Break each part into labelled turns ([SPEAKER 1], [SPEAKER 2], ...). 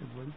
[SPEAKER 1] بڑی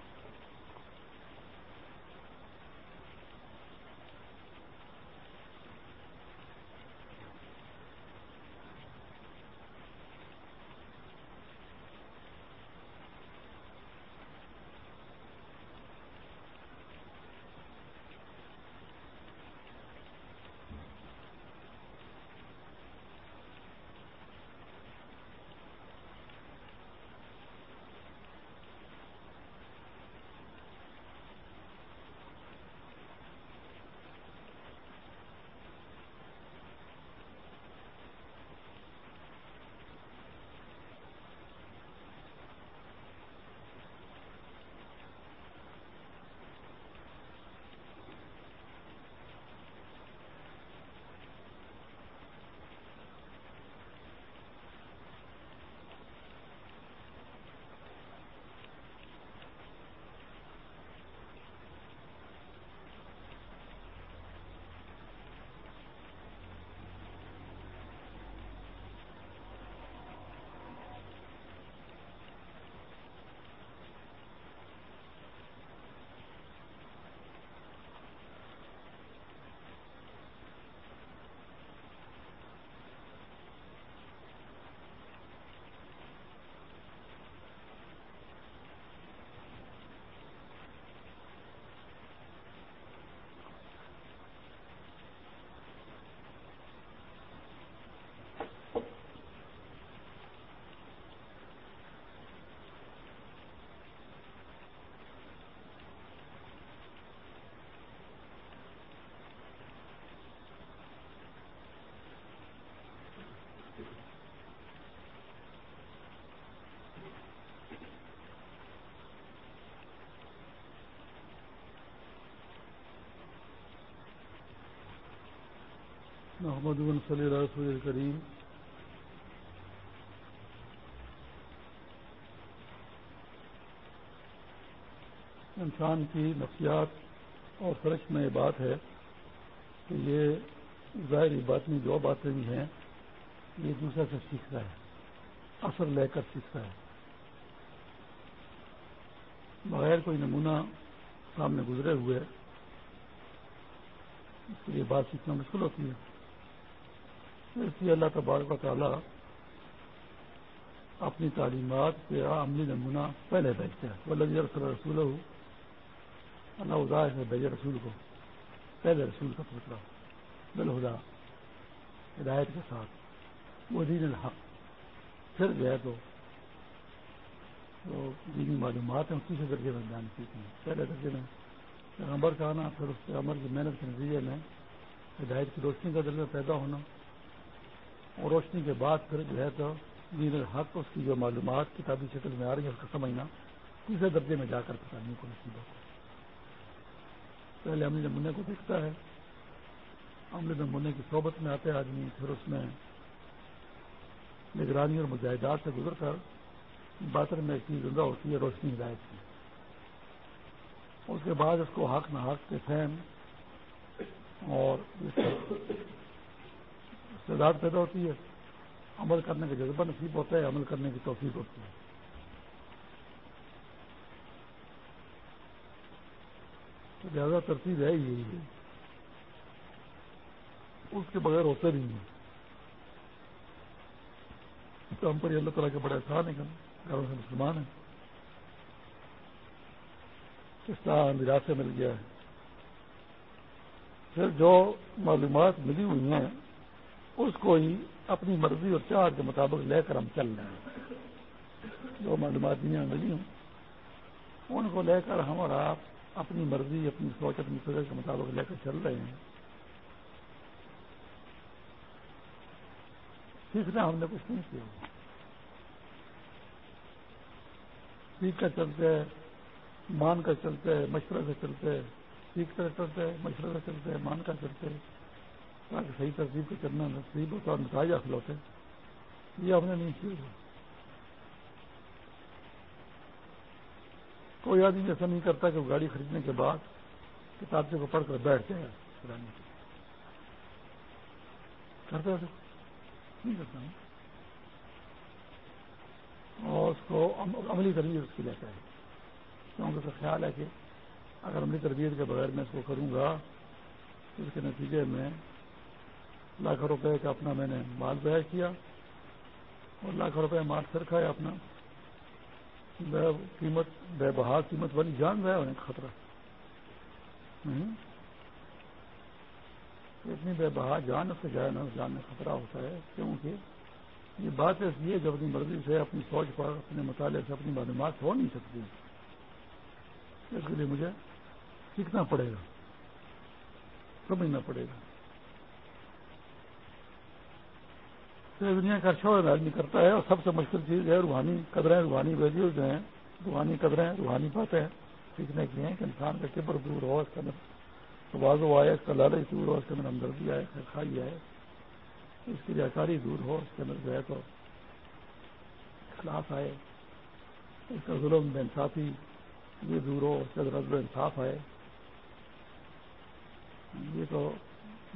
[SPEAKER 1] محمد بن صلی اللہ رسول کریم انسان کی نفسیات اور فرق میں یہ بات ہے کہ یہ ظاہری بات میں جو باتیں بھی ہیں، یہ دوسرے سے سیکھ رہا ہے، اثر لے کر سیکھ رہا ہے۔ بغیر کوئی نمونہ سامنے گزرے ہوئے، اس کے لیے بات سیکھنا مشکل ہوتی ہے۔ اس لیے اللہ تبارک و تعالیٰ اپنی تعلیمات کے عملی نمونہ پہلے بیچتے ہیں وہ لذیذ رسول ہو اللہ ادا سے بھیجے رسول کو۔ پہلے رسول کا پوچھ رہا ہدایت کے ساتھ۔ وہ دین الحق۔ پھر جو ہے تو، وہ دینی معلومات ہیں تیسرے درجے میں بیان کی تھی پہلے درجے میں پیغمبر کا آنا، پھر اس پیغمبر کی محنت کے نتیجے میں ہدایت کی روشنی کا درجہ پیدا ہونا۔ اور روشنی کے بعد پھر جو ہے تو دین الحق، اس کی جو معلومات کتابی شکل میں آ رہی ہے اس کا سمجھنا، تیسرے درجے میں جا کر پکانے کو نصیب ہوتا ہے۔ پہلے عملی نمونے کو دیکھتا ہے عملی نمونے کی صحبت میں آتے آدمی، پھر اس میں نگرانی اور مجاہدات سے گزر کر باطن میں ایک چیز زندہ ہوتی ہے، روشنی ہدایت کی اس کے بعد اس کو حق نہ حق کے فہم اور استعداد پیدا ہوتی ہے، عمل کرنے کا جذبہ نصیب ہوتا ہے، عمل کرنے کی توفیق ہوتی ہے۔ تو زیادہ ترتیب ہے یہی ہے۔ اس کے بغیر ہوتے نہیں۔ ہیں تو ہم پر اللہ تعالیٰ کے بڑے احسان ہے گھروں سے مسلمان ہیں۔ اس طرح سے مل گیا ہے۔ پھر جو معلومات ملی ہوئی ہیں اس کو ہی اپنی مرضی اور چاہت کے مطابق لے کر ہم چل رہے ہیں۔ جو معلومات دنیا ملی ہوں۔ ان کو لے کر ہم اور آپ اپنی مرضی، اپنی سوچ، اپنی فکر کے مطابق لے کر چل رہے ہیں۔ سیکھنا ہم نے کچھ نہیں کیا۔ سیکھ کر چلتے مان کر چلتے مشورے سے چلتے سیکھ کر چلتے مشورے سے چلتے مان کر چلتے تاکہ صحیح ترتیب کو چلنا نصیب ہوتا اور نتائج حاصل ہوتے یہ ہم نے نہیں کیا۔ کوئی آدمی ایسا نہیں کرتا کہ وہ گاڑی خریدنے کے بعد کتاب کو پڑھ کر بیٹھ جائے۔ کرتے نہیں کرتا ہوں۔ اور اس کو عملی تربیت اس کی لیتا ہے۔ کیونکہ اس کا خیال ہے کہ اگر عملی تربیت کے بغیر میں اس کو کروں گا تو اس کے نتیجے میں لاکھوں روپے کا اپنا میں نے مال بیاہ کیا اور لاکھوں روپے مال پھر کھایا اپنا۔ قیمت، بے بہا قیمت والی جان رہا ہونے کا خطرہ۔ اتنی بے بہا جان سے جائے نا جان میں خطرہ ہوتا ہے۔ کیونکہ یہ بات ایسی ہے جو اپنی مرضی سے، اپنی سوچ پر، اپنے مطالعے سے اپنی معلومات ہو نہیں سکتی، اس کے لیے مجھے سیکھنا پڑے گا۔ سمجھنا پڑے گا۔ دنیا کا شور آدمی کرتا ہے اور سب سے مشکل چیز ہے روحانی قدریں، روحانی ویلیوز جو ہیں، روحانی قدریں، روحانی باتیں سیکھنے کی ہیں کہ انسان کا کبر دور ہو، اس کے اندر بازو آئے، اس کا لالچ دور ہو، اس کے اندر ہمدردی آئے خرخائی آئے، اس کی جاکاری دور ہو، اس کے اندر جو ہے تو اخلاق آئے، اس کا ظلم، بے انصافی یہ دور ہو، اس کے اندر رضب انصاف آئے۔ یہ تو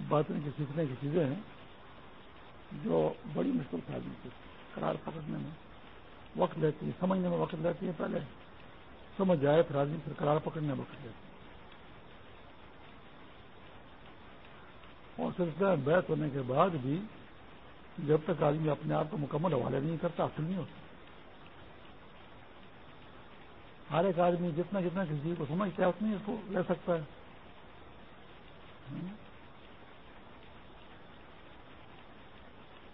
[SPEAKER 1] باتیں کی سیکھنے کی چیزیں ہیں۔ جو بڑی مشکل تھا آدمی کی قرار پکڑنے میں۔ وقت لیتی ہے سمجھنے میں وقت لیتی ہے پہلے۔ سمجھ جائے پھر آدمی پھر قرار پکڑنے میں وقت لیتی اور سلسلہ بیت ہونے کے بعد بھی جب تک آدمی اپنے آپ کو مکمل حوالے نہیں کرتا حاصل نہیں ہوتا۔ ہر ایک آدمی جتنا جتنا کسی کو سمجھتا ہے، اتنی اس کو لے سکتا ہے۔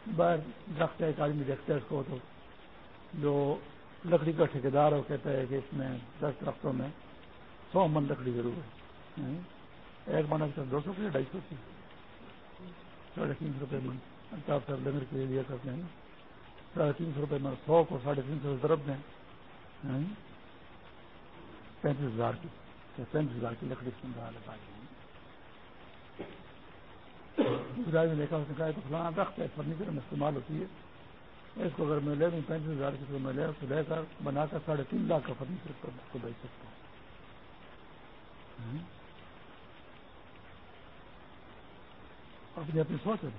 [SPEAKER 1] باہر درخت ایک آدمی دیکھتا ہے اس کو تو جو لکڑی کا ٹھیکیدار ہو کہتا ہے کہ اس میں دس درختوں میں سو من لکڑی ضرور ہے۔ ایک من دو سو کی ڈھائی سو کی ساڑھے تین سو روپئے من چار سر لنگر کے لیے لیا کرتے ہیں۔ ساڑھے تین سو روپئے من سو کو ساڑھے تین سو ضرب دیں۔ پینتیس ہزار کی، پینتیس ہزار کی لکڑی اس میں لگا میں دیکھا اس نے کہا تو فلانا رخت ہے فرنیچر میں استعمال ہوتی ہے۔ اس کو اگر میں لے لوں پینتیس ہزار کی میں لے لے کر بنا کر ساڑھے تین لاکھ کا فرنیچر کو بیچ سکتا ہوں۔ اپنی اپنی سوچ ہے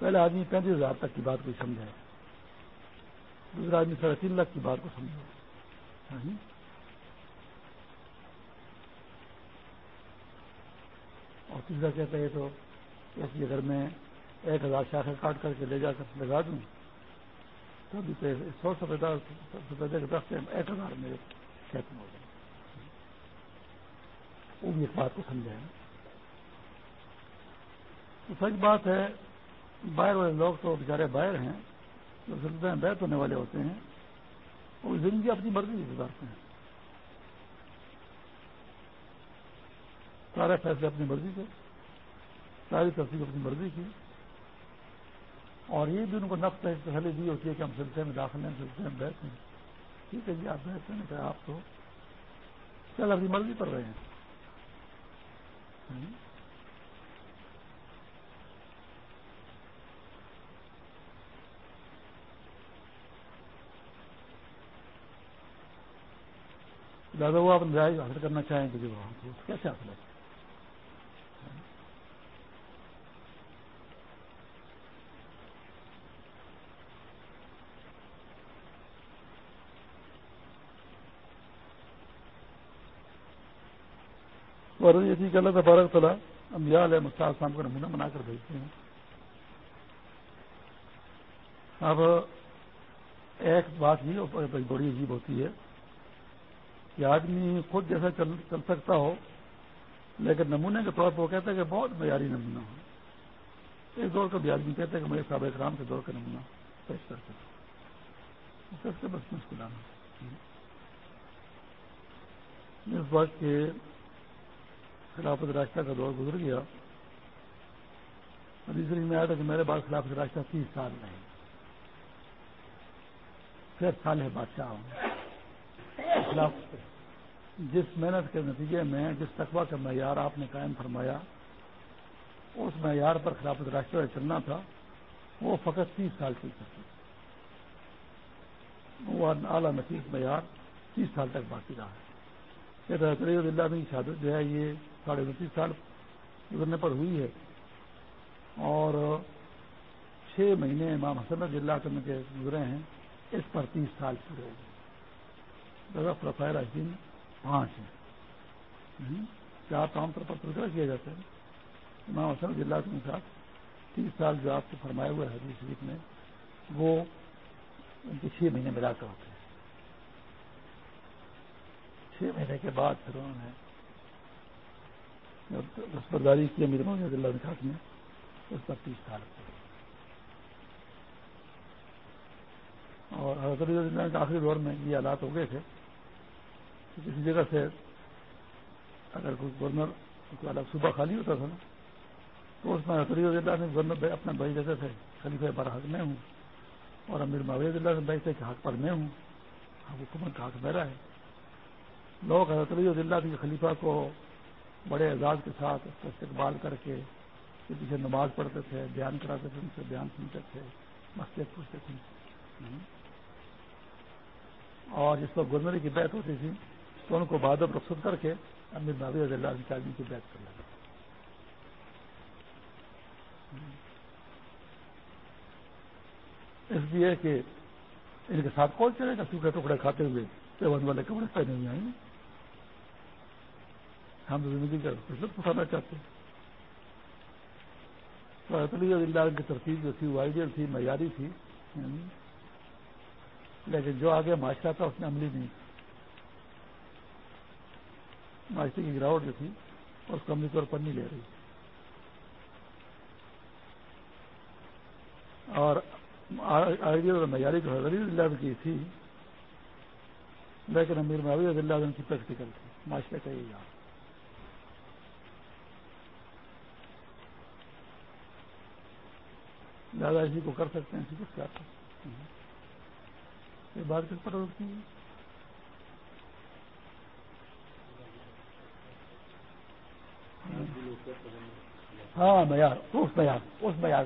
[SPEAKER 1] پہلے آدمی پینتیس ہزار تک کی بات کو سمجھا دوسرا آدمی ساڑھے تین لاکھ کی بات کو سمجھا ہاں جی؟ اور تیسرا کہتا ہے تو ایسی اگر میں ایک ہزار شاخیں کاٹ کر کے لے جا کر لگا دوں۔ تو ابھی تو سو سفید سفید کے دس ایک ہزار میرے کھیت میں۔ ہو جائے وہ بھی ایک بات کو سمجھائے تو سچ بات ہے، باہر والے لوگ تو بیچارے باہر ہیں، جو سلسلے بیت ہونے والے ہوتے ہیں۔ وہ زندگی اپنی مرضی سے گزارتے ہیں۔ سارے فیصلے اپنی مرضی کے ساری تصویر اپنی مرضی کی۔ اور یہ بھی ان کو نفس تسلی دی ہوتی ہے کہ ہم سلسلے میں داخل ہیں، سلسلے میں بیٹھ ہیں۔ ٹھیک ہے جی آپ بیٹھتے ہیں کہ آپ تو چل، اپنی مرضی پر رہے ہیں۔ زیادہ وہ آپ نجائز حاصل کرنا چاہیں کہ جی، جو کیسے حاصل ہے؟ اور یہ تھی کہ اللہ تبارک تعالیٰ امبیال ہے مستعد صاحب کا نمونہ بنا کر بھیجتے ہیں۔ اب ایک بات ہی بڑی عجیب ہوتی ہے کہ آدمی خود جیسا چل چل سکتا ہو، لیکن نمونے کے طور پر وہ کہتا ہے کہ بہت معیاری نمونہ ہو۔ ایک دور کا بھی آدمی کہتا ہے کہ میرے صاحب اکرام کے دور کا نمونہ پیش کر سکتا اس کے بس اس وقت کے خلافت راستہ کا دور گزر گیا۔ تیسری میں آیا تھا کہ میرے بعد خلافت راستہ تیس سال رہے پھر سال ہے بادشاہ ہوں۔ خلاف جس محنت کے نتیجے میں، جس تقوا کا معیار آپ نے قائم فرمایا، اس معیار پر خلافت راستہ چلنا تھا۔ وہ فقط تیس سال چل سکتی وہ اعلیٰ نفیس معیار تیس سال تک باقی رہا۔ ہے اللہ کی شہادت جو ہے، یہ ساڑھے انتیس سال گزرنے پر ہوئی ہے۔ اور چھ مہینے امام حسن رضی اللہ عنہ کے گزرے ہیں، اس پر تیس سال پورے ہو گئے۔ پروفائل دن پانچ ہیں۔ چار عام طور پر تذکرہ کیا جاتا ہے۔ امام حسن رضی اللہ عنہ کے ساتھ تیس سال جو آپ کو فرمائے ہوئے حدیث شریف میں، وہ ان کے چھ مہینے ملا کر ہوتے ہیں۔ چھ مہینے کے بعد پھر انہوں نے دستبرداری کی امیر محمد اللہ خاص میں اس پر تیس سال اور حضرت اللہ کے آخری دور میں یہ حالات ہو گئے تھے۔ کہ کسی جگہ سے اگر کوئی گورنر کوئی الگ صوبہ خالی ہوتا تھا نا، تو اس میں حضرت اللہ نے گورنر اپنے بھائی جیسے تھے، خلیفہ پر حق میں ہوں۔ اور امیر معاویہ اللہ سے بھائی تھے کہ حق پر میں ہوں۔ ہاں، حکومت کا حق میرا ہے۔ لوگ حضرت اللہ کے خلیفہ کو بڑے اعزاز کے ساتھ اس کا استقبال کر کے پیچھے نماز پڑھتے تھے، بیان کراتے تھے، ان سے بیان سنتے تھے، مسجد پوچھتے تھے۔ اور جس وقت گورنری کی بیعت ہوتی تھی، تو ان کو بادب رخصت کر کے امیر نابی رضی اللہ کے آدمی کی بیعت کر لگا اس لیے کہ ان کے ساتھ کون چلے گا؟ سوکھے ٹکڑے کھاتے ہوئے پیون والے کپڑے پہنے ہوئے آئیں ہم زندگی کا لطف اٹھانا چاہتے ہیں۔ اللہ کی ترتیب جو تھی، وہ آئیڈیل تھی، معیاری تھی۔ یعنی لیکن جو آگے معاشرہ تھا، اس نے عملی نہیں۔ معاشرے کی گراوٹ جو تھی، اس کو عملی طور پر نہیں لے رہی۔ اور آئیڈیل اور معیاری جو حضرت اللہ کی تھی، لیکن امیر معاوی رضی اللہ کی پریکٹیکل تھی معاشرے کا یہ یاد۔ زیادہ اسی کو کر سکتے ہیں، اسی کو کیا کر سکتے ہیں۔ یہ بات کس پر ہوتی ہے؟ ہاں معیار اس معیار اس معیار۔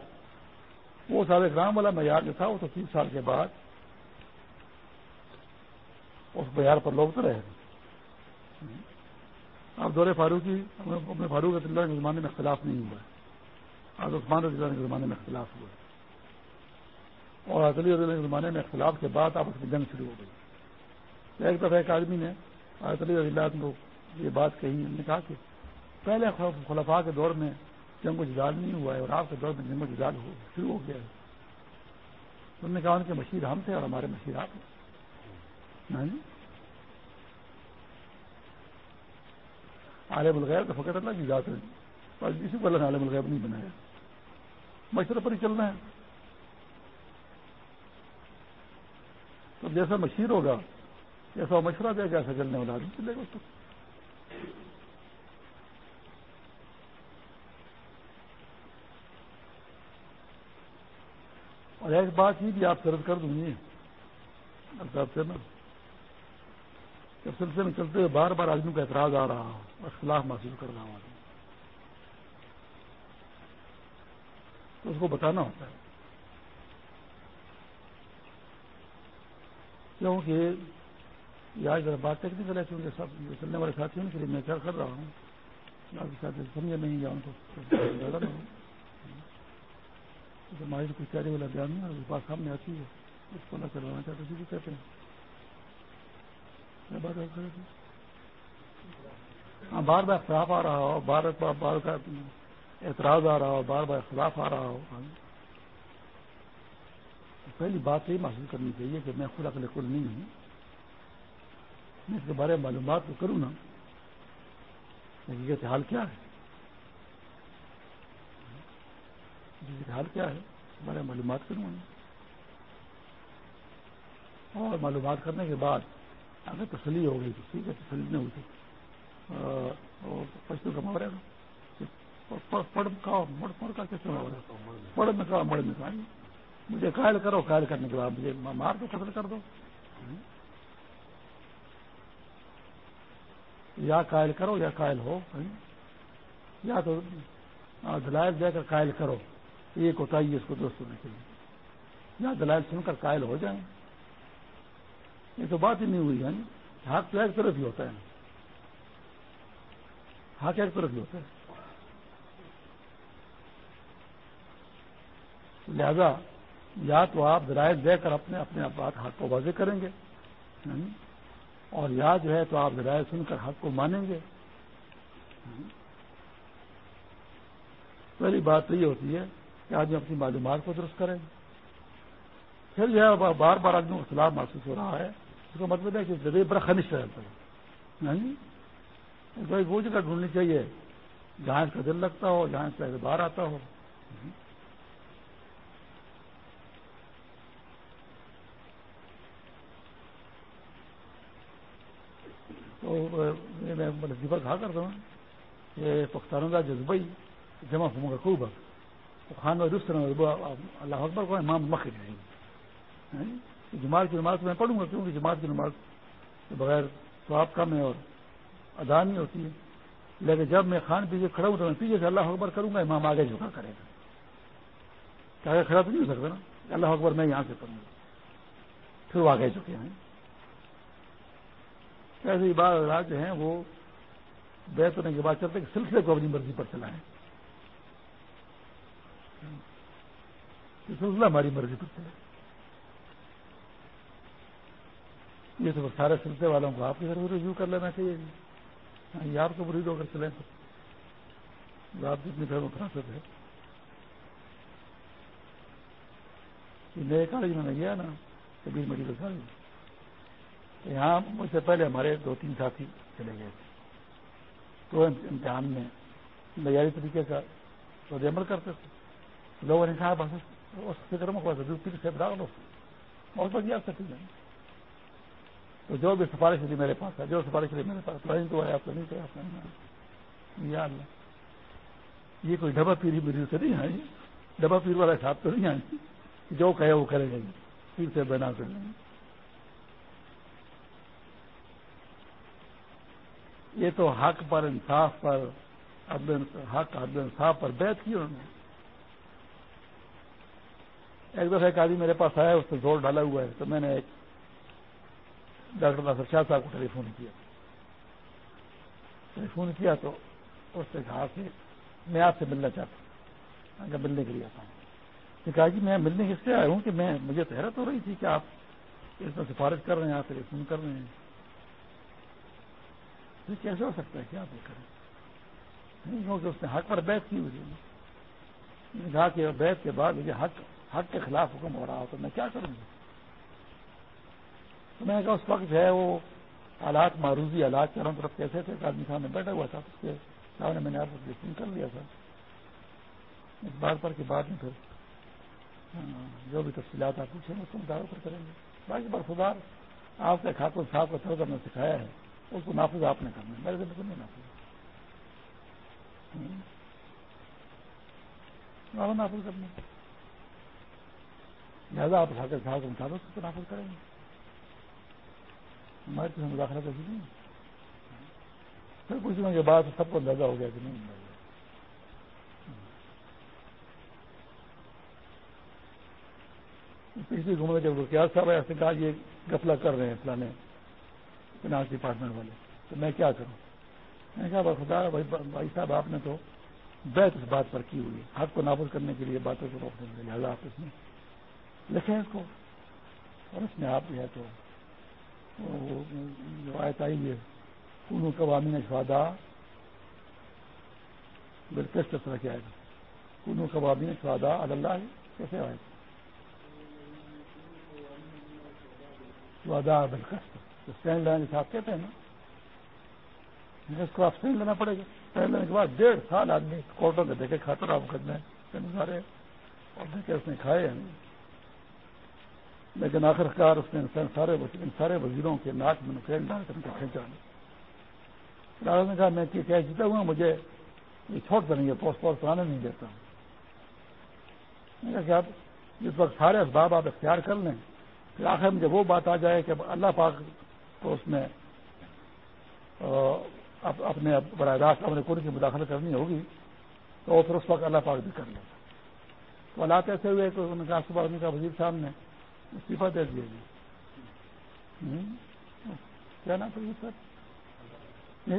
[SPEAKER 1] وہ سارے گرام والا معیار جو تھا، وہ تو تیس سال کے بعد اس معیار پر لوگ تو رہے۔ اب دورے فاروقی، اپنے فاروق اللہ کے زمانے میں اختلاف نہیں ہوا۔ ہے آج عثمان رضی اللہ کے زمانے میں اختلاف ہوا۔ ہے اور عدلی عدل کے زمانے میں اختلاف کے بعد آپس میں جنگ شروع ہو گئی۔ ایک دفعہ ایک آدمی نے عدلی اللہ کو یہ بات کہی نے کہا کہ پہلے خلفاء کے دور میں جنگ و جدال نہیں ہوا ہے اور آپ کے دور میں جنگ و جدال شروع ہو گیا ہے۔ انہوں نے کہا ان کے مشیر ہم تھے اور ہمارے مشیر آپ ہیں۔ ہاں جی؟ عالم الغیب تو فقط اللہ کی ذات ہے۔ بس کسی کو اللہ نے عالم الغیب نہیں بنایا۔ مشورے پر ہی چلنا ہے۔ تو جیسا مشیر ہوگا، جیسا مشورہ دے گا، ایسا چلنے والا آدمی چلے گا اس کو۔ اور ایک بات یہ بھی آپ طرف کر دوں گی سے نا جب سلسلے میں چلتے ہوئے بار بار آدمی کا اعتراض آ رہا ہو اور خلاف محسوس کر رہا ہوں آدمی۔ تو اس کو بتانا ہوتا ہے۔ کیونکہ یہ آج ذرا بات ٹیکنیکل ہے، کیونکہ سب چلنے والے ساتھیوں کے لیے میں کیا کر رہا ہوں۔ باقی ساتھی سمجھے نہیں یا ان کو زیادہ ہماری کچھ تیاری والا بیان نہیں ہے بات سامنے آتی ہے۔ اس کو نہ کروانا چاہتے تھے کہتے ہیں۔ بات ہاں بار بار اختلاف آ رہا ہو، بار بار کا اعتراض آ رہا ہو، بار بار اختلاف آ رہا ہو۔ پہلی بات یہ محسوس کرنی چاہیے کہ میں خود اکل کل نہیں ہوں۔ میں اس کے بارے میں معلومات تو کروں نا۔ حقیقت حال کیا ہے؟ حقیقت حال کیا ہے؟ اس بارے میں معلومات کروں گا اور معلومات کرنے کے بعد اگر تسلی ہو گئی تو ٹھیک ہے، تسلی نہیں ہوئی تو کا مارے گا پڑھ کا کیسے پڑھ میں کہا مڑ میں کہا۔ مجھے قائل کرو، قائل کرنے کے بعد مجھے مار دو قتل کر دو۔ یا قائل کرو یا قائل ہو ہاں۔ یا تو دلائل دے کر قائل کرو یہ کوتا ہی اس کو دوست ہونے کے لیے یا دلائل سن کر قائل ہو جائیں۔ یہ تو بات ہی نہیں ہوئی ہے حق تو ایک طرف ہی ہوتا ہے۔ حق ایک طرف ہی ہوتا ہے۔ لہذا یا تو آپ ذرائع دے کر اپنے اپنے بات حق کو واضح کریں گے یعنی، اور یا جو ہے تو آپ ذرائع سن کر حق کو مانیں گے۔ پہلی بات تو یہ ہوتی ہے کہ آدمی اپنی معلومات کو درست کریں پھر جو ہے بار بار آدمی کو خلاف محسوس ہو رہا ہے۔ اس کا مطلب ہے کہ جگہ بڑا خنش رہتا ہے یعنی، وہ جگہ ڈھونڈنی چاہیے جہاں اس کا دل لگتا ہو، جہاں اس کا اعتبار آتا ہو۔ تو میں لذیفہ کہا کرتا ہوں۔ کہ پختانوں کا جذبہ جمع ہوں گا خوب خان اور دوسرے اللہ اکبر کو امام مخ رہیں ہاں؟ جماعت کی نماز میں پڑھوں گا، کیونکہ جماعت کی نماز کے بغیر سواب کم ہے اور ادا نہیں ہوتی ہے۔ لیکن جب میں خان پیچھے کھڑا ہوں تو میں پیچھے سے اللہ اکبر کروں گا، امام آگے جھکا کرے گا۔ کہ کھڑا تو نہیں ہو سکتا نا؟ اللہ اکبر میں یہاں سے کروں گا۔ پھر وہ آگے چکے ہیں۔ ایسے بات جو ہیں وہ بیت ہونے کے بعد چلتے کہ سلسلے کو اپنی مرضی پر چلائیں۔ سلسلہ ہماری مرضی پر چلے۔ یہ تو سارے سلسلے والوں کو آپ کے گھر رجوع کر لینا چاہیے۔ یہ آپ کو مرید ہو کر چلیں تو۔ آپ جتنی گھر میں فراست ہے نئے کالج میں گیا نا کبیر میڈیکل کالج یہاں مجھ سے پہلے ہمارے دو تین ساتھی چلے گئے تھے۔ تو امتحان میں معیاری طریقے کا رد عمل کرتے تھے۔ لوگوں نے کہا، بس اس فکر میں پھر سے بڑا لو بہت بڑھیا سکتی ہے تو جو بھی سفارش تھی میرے پاس ہے، جو سفارش تھی میرے پاس تو ہے، آپ کو نہیں کیا، آپ نے یا اللہ۔ یہ کوئی ڈبا پیری میری سے نہیں آئی۔ ڈبا پیر والا حساب تو نہیں آئی۔ جو کہے وہ کرے گا۔ پھر سے بنا کر۔ لیں گے یہ تو حق پر انصاف پر حق عدل انصاف پر بیت کی انہوں نے۔ ایک دفعہ ایک آدمی میرے پاس آیا، اس نے زور ڈالا ہوا ہے، تو میں نے ایک ڈاکٹر ناصر شاہ صاحب کو ٹیلی فون کیا۔ ٹیلی فون کیا تو اس نے کہا کہ میں آپ سے ملنا چاہتا ہوں۔ ملنے کے لیے آتا ہوں۔ کہا جی میں ملنے اس سے آیا ہوں کہ میں، مجھے تو حیرت ہو رہی تھی کہ آپ اس میں سفارش کر رہے ہیں، آپ ٹیلی فون کر رہے ہیں۔ کیسے ہو سکتا ہے کیا آپ کریں۔ کیونکہ اس نے حق پر بیت کی ہوئی کہا کہ بیت کے بعد مجھے حق حق کے خلاف حکم ہو رہا ہو تو میں کیا کروں گا؟ تو میں نے کہا اس وقت جو ہے وہ حالات معروضی حالات چاروں طرف کیسے تھے؟ ایک آدمی سامنے بیٹھا ہوا تھا، اس کے سامنے میں نے آپ کو یقین کر لیا تھا۔ اس بات پر کے بعد میں پھر ہاں، جو بھی تفصیلات آپ پوچھیں گے، اس کو مداروں پر کریں گے۔ باقی برفدار آپ کے خاتون صاحب کو تھوڑا نے سکھایا ہے۔ اس کو نافذ آپ نے کرنا میرے دل کو نہیں نافذ۔ نافذ کرنا لہٰذا آپ حاصل صاحب کو مطابق اس کو نافذ کریں گے۔ ہمارے کسی مداخلہ کیسی نہیں پھر پوچھنے کے بعد سب کو اندازہ ہو گیا کہ نہیں پچھلی گھومنے جب رکیات صاحب ایسے کہا یہ گفلا کر رہے ہیں فلانے فنانس ڈپارٹمنٹ والے۔ تو میں کیا کروں؟ میں نے کہا خدا، بھائی صاحب، آپ نے تو بیت اس بات پر کی ہوئی حق کو نافذ کرنے کے لیے باتوں کو روکنے کے لہٰذا آپ اس میں لکھیں اس کو۔ اور اس میں آپ جو ہے تو جو آیت آئی ہے انہوں قوامی نے شوادا بالکل کس طرح کیا ہے کنو قوامی نے شوادا اللہ ہے کیسے آئے شوادا بالکل اسٹینڈ لینے کے ساتھ کہتے ہیں نا اس کو آپ اسٹینڈ لینا پڑے گا۔ اسٹینڈ لینے کے بعد ڈیڑھ سال آدمی کورٹوں کے دیکھے، کھاتا رہا مقدمے سارے اور دیکھے اس نے کھائے ہیں لیکن آخر کار اس نے ان سارے ان سارے وزیروں کے ناک میں نکیل ڈال کر کے کھینچا نے کہا، میں کیا جیتا ہوا، مجھے یہ چھوڑ نہیں ہے پوسٹ پوسٹ آنے نہیں دیتا۔ میں کہ آپ جس وقت سارے اسباب آپ اختیار کر لیں، پھر آخر میں جب وہ بات آ جائے کہ اللہ پاک تو اس میں اپنے براہ راست اپنے کن کی مداخلت کرنی ہوگی تو پھر اس وقت اللہ پاک بھی کر لیں تو حالات ایسے ہوئے کہ انہوں نے کہا صبح کا وزیر صاحب نے استعفیٰ دے دیا جی۔ کیا نام تھا سر؟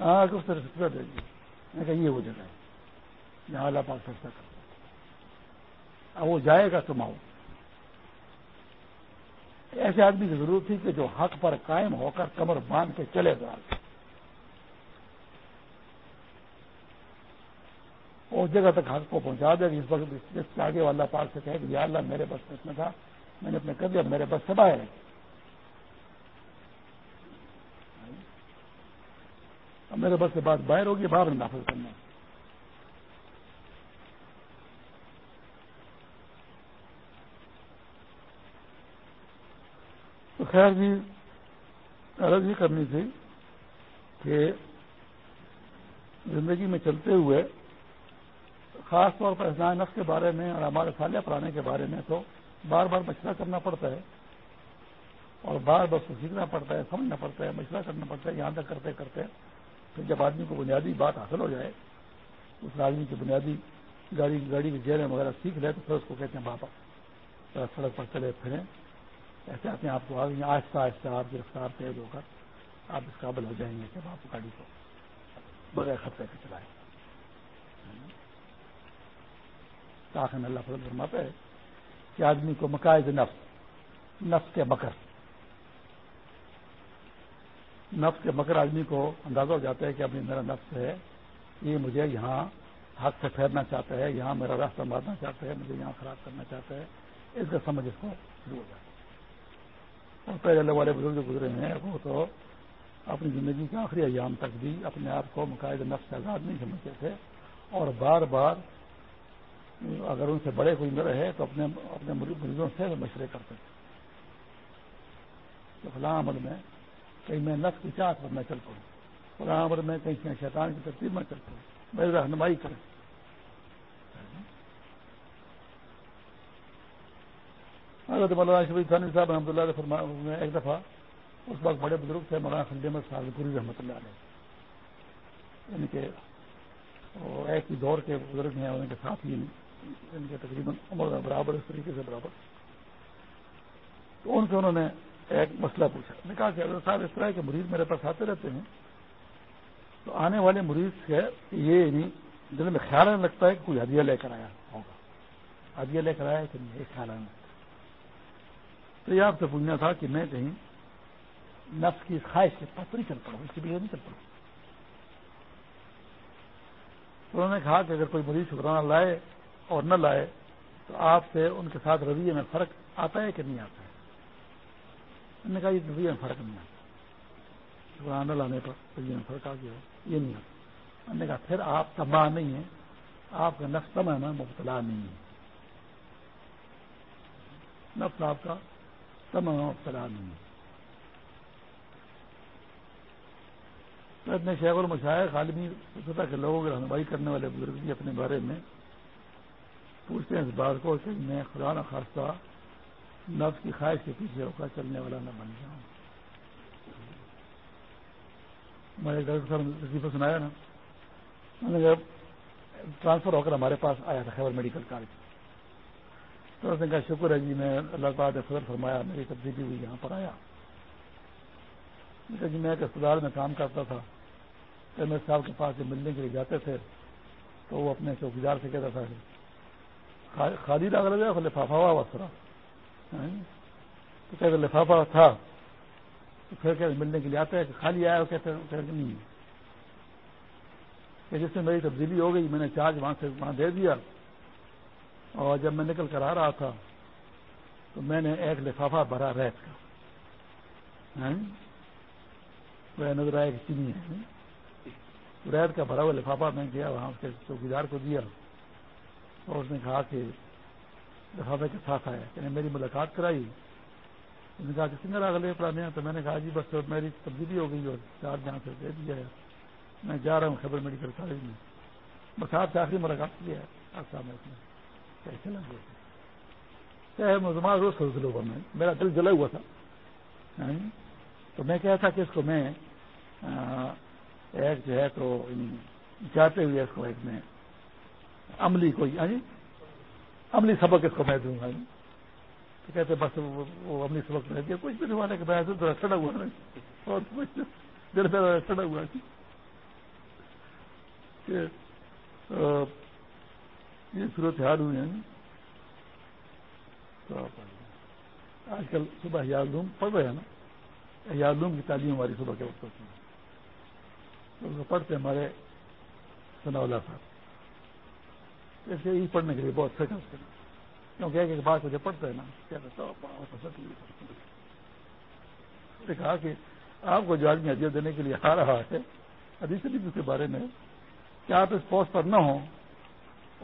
[SPEAKER 1] ہاں اس طرح استعفیٰ دے دیا۔ میں کہا یہ وہ جگہ ہے جہاں اللہ پاک فیصلہ کرتا اب وہ جائے گا تم آؤ ایسے آدمی کی ضرورت تھی کہ جو حق پر قائم ہو کر کمر باندھ کے چلے گا اس جگہ تک حق کو پہنچا دے۔ گا اس وقت جس آگے والا پاک سے کہے کہ یا اللہ میرے بس میں تھا۔ میں نے اپنے کر دیا میرے بس سے باہر ہے اب میرے بس سے بات باہر ہوگی، باہر نافذ کرنا۔ تو خیر جی عرض یہ کرنی تھی کہ زندگی میں چلتے ہوئے خاص طور پر اسلام نفس کے بارے میں اور ہمارے سالیہ پرانے کے بارے میں تو بار بار مشورہ کرنا پڑتا ہے اور بار بار کو سیکھنا پڑتا ہے، سمجھنا پڑتا ہے، مشورہ کرنا پڑتا ہے، یہاں تک کرتے کرتے پھر جب آدمی کو بنیادی بات حاصل ہو جائے، اس آدمی کی بنیادی گاڑی گاڑی کے گیئر وغیرہ سیکھ لے تو پھر اس کو کہتے ہیں باپا سڑک پر چلے پھریں ایسے اپنے آپ کو آگے آہستہ آہستہ آپ کی رفتار تیز ہو کر آپ اس قابل ہو جائیں گے کہ آپ گاڑی کو بغیر خطرے کے چلائیں۔ تاخن اللہ فضل فرماتا ہے کہ آدمی کو مقاعد نفس نفس کے مکر۔ نفس کے مکر آدمی کو اندازہ ہو جاتا ہے کہ ابھی میرا نفس ہے، یہ مجھے یہاں ہاتھ سے پھیرنا چاہتا ہے، یہاں میرا راستہ مارنا چاہتا ہے، مجھے یہاں خراب کرنا چاہتا ہے۔ اس کا سمجھ اس کو شروع ہو جاتا ہے۔ اور پہلے والے بزرگ جو گزرے ہیں، وہ تو اپنی زندگی کے آخری ایام تک بھی اپنے آپ کو مقاعد نفس سے آزاد نہیں سمجھتے تھے۔ اور بار بار اگر ان سے بڑے کوئی نہ رہے تو اپنے اپنے مریضوں سے مشورے کرتے تھے۔ تو فلاں عمل میں کہیں میں نفس کی چاہت پر میں چل پڑوں۔ فلاں عمل میں کہیں شیطان کی ترتیب میں چل پڑوں۔ میری رہنمائی کریں۔ حضرت مولانا شبید ثانی صاحب رحمۃ اللہ فرما میں ایک دفعہ اس وقت بڑے بزرگ تھے، مولانا خلدی احمد صاحب پوری رحمۃ اللہ علیہ۔ یعنی کہ ایک ہی دور کے بزرگ ہیں ان کے ساتھ ہی ان کے تقریباً عمر برابر اس طریقے سے برابر۔ تو ان سے انہوں نے ایک مسئلہ پوچھا۔ نے کہا کہ اگر صاحب، اس طرح کے مریض میرے پاس آتے رہتے ہیں، تو آنے والے مریض سے یہ نہیں دل میں خیال آنے لگتا ہے کہ کوئی ہدیہ لے کر آیا ہوگا۔ ہدیہ لے کر آیا کہ نہیں؟ یہ خیال آنے تو یہ آپ سے پوچھنا تھا کہ میں کہیں نفس کی خواہش کے پاس نہیں چل پڑا اس کے لیے نہیں چل پڑا تو انہوں نے کہا کہ اگر کوئی مریض شکرانہ لائے اور نہ لائے، تو آپ سے ان کے ساتھ رویے میں فرق آتا ہے کہ نہیں آتا ہے؟ انہوں نے کہا یہ رویے میں فرق نہیں آتا۔ شکرانہ نہ لانے پر رویے میں فرق آ گیا یہ نہیں آتا۔ انہوں نے کہا پھر آپ تباہ نہیں ہیں، آپ کا نقص تمام مبتلا نہیں ہے نفس آپ کا تمام مبتلا نہیں ہے اپنے شیخ المشائق عالمی سطح کے لوگوں کی رہنمائی کرنے والے بزرگ بھی اپنے بارے میں پوچھتے ہیں اس بات کو کہ میں خدا نخواستہ نفس کی خواہش کے پیچھے ہو کر چلنے والا نہ بن جاؤں۔ میں ڈاکٹر صاحب رسیفہ سنایا نا میں نے جب ٹرانسفر ہو کر ہمارے پاس آیا تھا خیبر میڈیکل کالج۔ تو اس نے کہا، شکر ہے جی میں اللہ تعالیٰ نے فضل فرمایا، میری تبدیلی ہوئی، یہاں پر آیا۔ جی میں ایک اسپتال میں کام کرتا تھا ایم ایس صاحب کے پاس ملنے کے لیے جاتے تھے، تو وہ اپنے چوکیدار سے کہتا تھا خالی لگ رہا تھا لفافا ہوا تھوڑا۔ ہاں؟ تو کہتے لفافہ تھا۔ تو پھر کہ ملنے کے لیے آتے ہیں کہ خالی آیا کہتے نہیں۔ کہ جس میں میری تبدیلی ہو گئی، میں نے چارج وہاں سے، وہاں دے دیا۔ اور جب میں نکل کر آ رہا تھا تو میں نے ایک لفافہ بھرا ریت کا۔ ہاں؟ نظر آیا کہ چینی ہے۔ ریت کا بھرا ہوا لفافہ میں گیا، وہاں اس کے چوکیدار کو دیا اور اس نے کہا کہ لفافے کے ساتھ آیا۔ کہ میری ملاقات کرائی۔ اس نے کہا کہ سنگر اگلے پرانے تو میں نے کہا جی بس میری تبدیلی ہو گئی اور چار جہاں سے دے دیا ہے۔ میں جا رہا ہوں خبر میڈیکل کالج میں۔ بس آپ سے آخری ملاقات کیا ہے۔ آپ صاحب مزمان روز سلسلوں پر میں؟ میرا دل جلا ہوا تھا۔ تو میں کہا تھا کہ اس کو میں ایک جو ہے تو یعنی چاہتے ہوئے اس کو ایک میں عملی کوئی ہاں جی؟ عملی سبق اس کو میں دوں گا۔ تو کہتے بس وہ عملی سبق میں دیا۔ کچھ بھی نہیں ہونے کے بعد سڑا ہوا۔ اور کچھ دیر پہ سڑا ہوا۔ یہ صورت حال ہوئی ہیں۔ آج کل صبح حیالوم پڑھ رہے ہیں نا؟ حیالوم کی تعلیم ہماری صبح کے وقت ہوتی ہے۔ پڑھتے ہمارے ثناء اللہ صاحب۔ ایسے ہی پڑھنے کے لیے بہت فکر کریں کیونکہ ایک ایک بات مجھے پڑھتا ہے نا، کیا کہتا کہا کہ آپ کو جو آدمی حدیت دینے کے لیے آ رہا ہے ابھی شریف کے بارے میں، کہ آپ اس پوسٹ پر نہ ہوں۔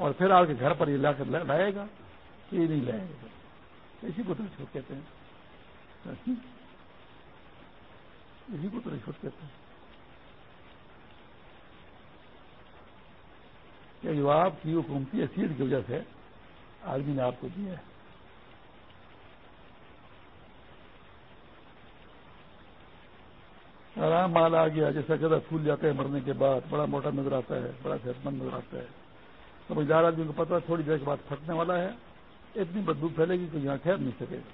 [SPEAKER 1] اور پھر آپ کے گھر پر یہ لا کر لائے گا کہ یہ نہیں لائے گا۔ اسی کو تو چھوٹ کہتے ہیں۔ ہاں جی۔ اسی کو تو چھوٹ کہتے ہیں۔ کہ جو آپ کی حکومتی حیثیت کی وجہ سے آدمی نے آپ کو دیا ہے۔ آرام مال آ گیا، جیسا جگہ پھول جاتے ہیں مرنے کے بعد، بڑا موٹا نظر آتا ہے، بڑا صحت مند نظر آتا ہے۔ تو آدمی کو پتا تھوڑی دیر کے بعد پھٹنے والا ہے۔ اتنی بدبو پھیلے گی کہ یہاں ٹھہر نہیں سکے۔ گا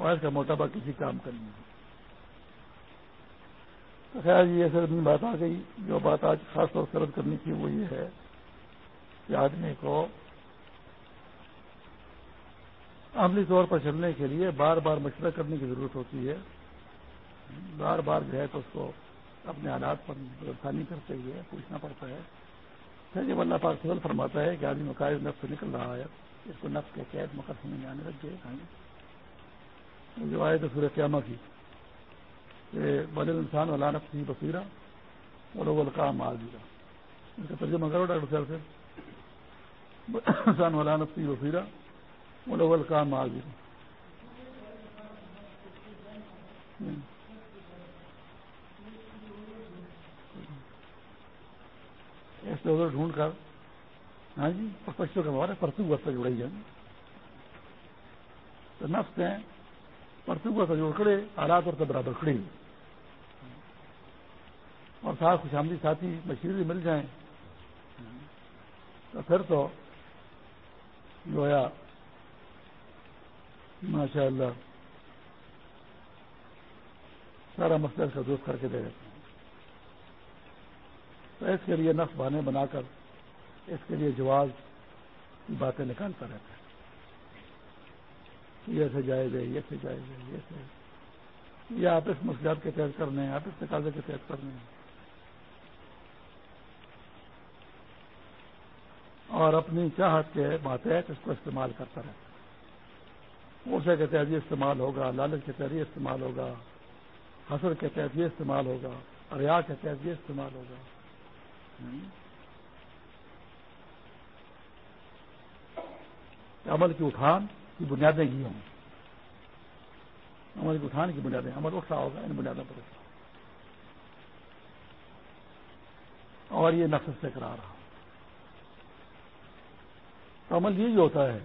[SPEAKER 1] اور اس کا موٹاپا کسی کام کرنی ہے۔ خیر یہ ایسے بات آ گئی۔ جو بات آج خاص طور سرد کرنی تھی وہ یہ ہے۔ کہ آدمی کو۔ عملی طور پر چلنے کے لیے بار بار مشورہ کرنے کی ضرورت ہوتی ہے۔ بار بار جو ہے تو اس کو اپنے حالات پر پریشانی کرتے ہوئے پوچھنا پڑتا ہے۔ جب اللہ پاک سول فرماتا ہے کہ آدمی مقاعد نفس سے نکل رہا ہے، اس کو نفس کے قید مقدمے میں آنے لگ گئے۔ جو آئے تو سورہ قیامہ کی، کہ انسان والا نفس ہی بصیرہ وہ لوگ القام مال دیا اس کا ترجمہ کرو ڈاکٹر صاحب سے۔ انسان والا نفس ہی بصیرہ وہ لوگ القام مال دیا ایسے ادھر ڈھونڈ کر۔ ہاں جی پشتوں کا ہمارا پرتو وقت جڑائی جائیں تو نفس ہیں پرتو وقت جوڑ کھڑے آلات اور برابر کھڑے۔ اور ساتھ خوش آمدی ساتھی مشینری مل جائیں۔ تو پھر تو جو ہے ماشاء اللہ سارا مسئلہ اس کا دوست کر کے دے دیتے ہیں۔ تو اس کے لیے نفس بانے بنا کر اس کے لیے جواز کی باتیں نکالتا رہتا ہے۔ یہ سے جائے گا یہ سے جائے گا یہ سے۔ یہ آپ اس مسئلات کے تحت کرنے ہیں، آپ اس تقاضے کے تحت کرنے ہیں۔ اور اپنی چاہت کے ماتحت اس کو استعمال کرتا رہتا ہے۔ اسے کے تحت یہ استعمال ہوگا، لالچ کے تحت یہ استعمال ہوگا حسر کے تحت یہ استعمال ہوگا، ریا کے تحت یہ استعمال ہوگا۔ عمل کی اٹھان کی بنیادیں یہ ہوں۔ عمل کی اٹھان کی بنیادیں۔ عمل اٹھ رہا ہوگا، ان بنیادوں پر اٹھا۔ اور یہ نفس سے کرا رہا تو عمل یہی ہوتا ہے۔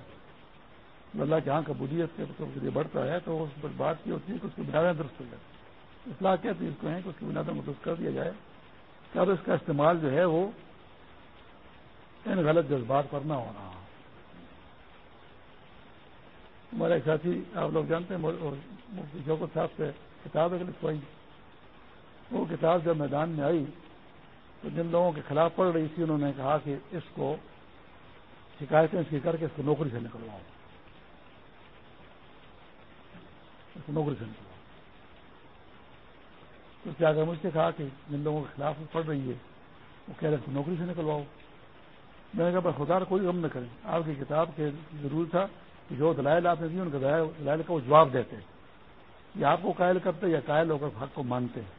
[SPEAKER 1] اللہ کے یہاں قبولیت کے مطلب بڑھتا ہے تو اس پر بات کی ہوتی ہے کہ اس کی بنیادیں درست ہو جاتی اصلاح کہتے ہیں، اس کو ہیں کہ اس کی بنیادوں کو درست کر دیا جائے۔ اب اس کا استعمال جو ہے وہ ان غلط جذبات پر نہ ہو رہا ہمارے ایک ساتھی آپ لوگ جانتے ہیں شوکت صاحب سے کتاب ہے لکھوائی۔ وہ کتاب جب میدان میں آئی تو جن لوگوں کے خلاف پڑھ رہی تھی، انہوں نے کہا کہ اس کو شکایتیں اس کی کر کے اس کو نوکری سے نکلواؤ اس کو نوکری سے اس تو کیا مجھ سے کہا کہ جن لوگوں کے خلاف پڑھ رہی ہے، وہ کہہ رہے نوکری سے نکلواؤ۔ میں نے کہا، بس خدا کوئی غم نہ کریں۔ آپ کی کتاب کے ضرور تھا کہ جو دلائل آپ نے دی، ان کے دلائل کا وہ جواب دیتے۔ یا آپ کو قائل کرتے یا قائل ہو کر حق کو مانتے۔ ہیں